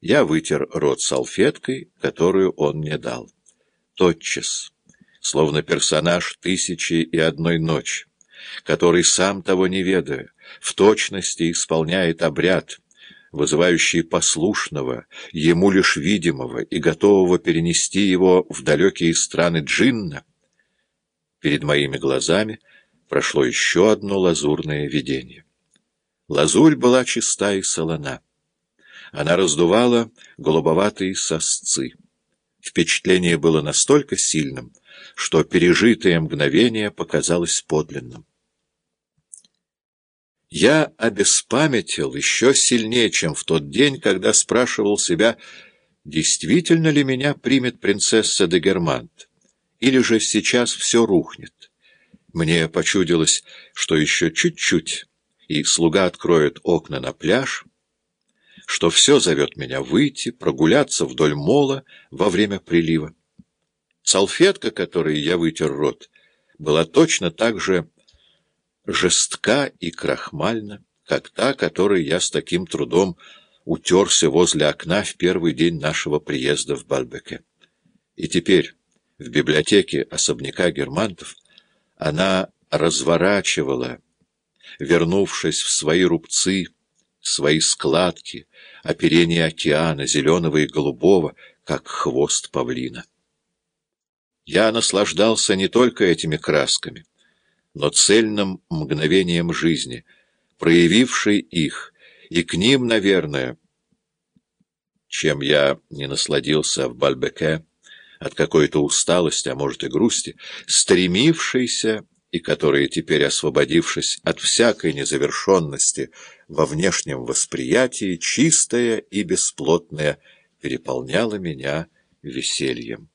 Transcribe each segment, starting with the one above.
Я вытер рот салфеткой, которую он мне дал. Тотчас, словно персонаж «Тысячи и одной ночи», который, сам того не ведая, в точности исполняет обряд, вызывающий послушного, ему лишь видимого и готового перенести его в далекие страны джинна, перед моими глазами прошло еще одно лазурное видение. Лазурь была чиста и солона. Она раздувала голубоватые сосцы. Впечатление было настолько сильным, что пережитое мгновение показалось подлинным. Я обеспамятил еще сильнее, чем в тот день, когда спрашивал себя, действительно ли меня примет принцесса де Германт, или же сейчас все рухнет. Мне почудилось, что еще чуть-чуть, и слуга откроет окна на пляж, что все зовет меня выйти, прогуляться вдоль мола во время прилива. Салфетка, которой я вытер рот, была точно так же жестка и крахмальна, как та, которой я с таким трудом утерся возле окна в первый день нашего приезда в Бальбеке. И теперь в библиотеке особняка Германтов она разворачивала, вернувшись в свои рубцы, свои складки, оперение океана, зеленого и голубого, как хвост павлина. Я наслаждался не только этими красками, но цельным мгновением жизни, проявившей их, и к ним, наверное, чем я не насладился в Бальбеке, от какой-то усталости, а может и грусти, стремившейся и которые теперь, освободившись от всякой незавершенности во внешнем восприятии, чистое и бесплотное, переполняло меня весельем.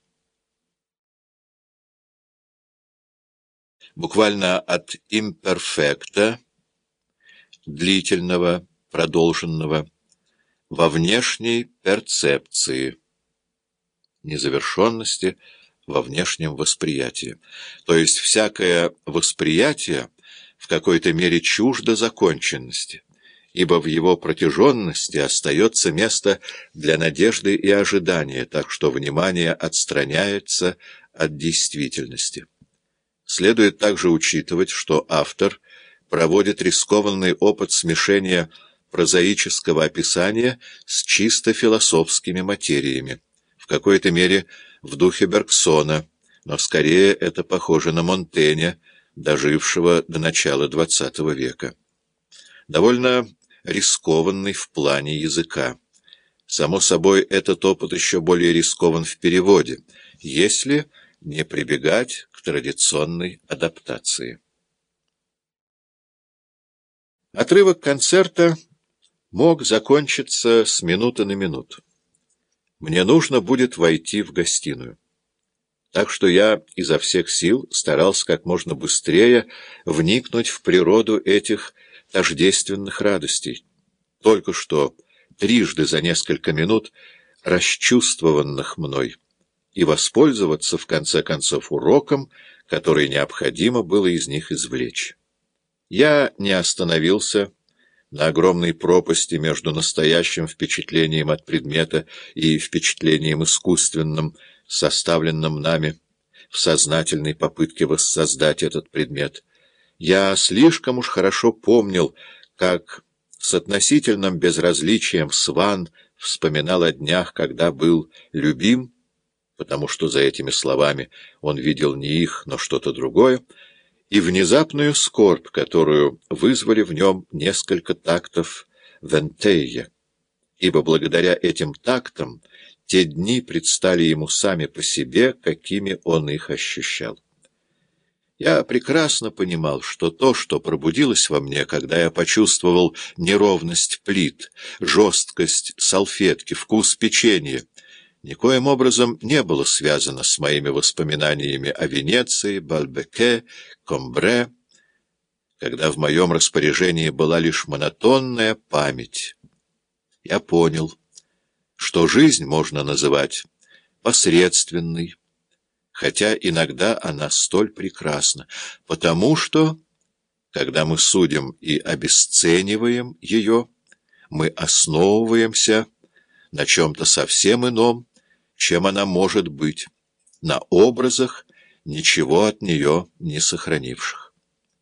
Буквально от имперфекта, длительного, продолженного, во внешней перцепции, незавершенности, во внешнем восприятии. То есть всякое восприятие в какой-то мере чуждо законченности, ибо в его протяженности остается место для надежды и ожидания, так что внимание отстраняется от действительности. Следует также учитывать, что автор проводит рискованный опыт смешения прозаического описания с чисто философскими материями, в какой-то мере в духе Бергсона, но скорее это похоже на Монтэня, дожившего до начала XX века. Довольно рискованный в плане языка. Само собой, этот опыт еще более рискован в переводе, если не прибегать к традиционной адаптации. Отрывок концерта мог закончиться с минуты на минуту. Мне нужно будет войти в гостиную. Так что я изо всех сил старался как можно быстрее вникнуть в природу этих тождественных радостей. Только что трижды за несколько минут расчувствованных мной, и воспользоваться, в конце концов, уроком, который необходимо было из них извлечь. Я не остановился на огромной пропасти между настоящим впечатлением от предмета и впечатлением искусственным, составленным нами в сознательной попытке воссоздать этот предмет. Я слишком уж хорошо помнил, как с относительным безразличием Сван вспоминал о днях, когда был любим, потому что за этими словами он видел не их, но что-то другое, и внезапную скорбь, которую вызвали в нем несколько тактов Вентея, ибо благодаря этим тактам те дни предстали ему сами по себе, какими он их ощущал. Я прекрасно понимал, что то, что пробудилось во мне, когда я почувствовал неровность плит, жесткость салфетки, вкус печенья, никоим образом не было связано с моими воспоминаниями о Венеции, Бальбеке, Комбре, когда в моем распоряжении была лишь монотонная память. Я понял, что жизнь можно называть посредственной, хотя иногда она столь прекрасна, потому что, когда мы судим и обесцениваем ее, мы основываемся на чем-то совсем ином, чем она может быть, на образах, ничего от нее не сохранивших.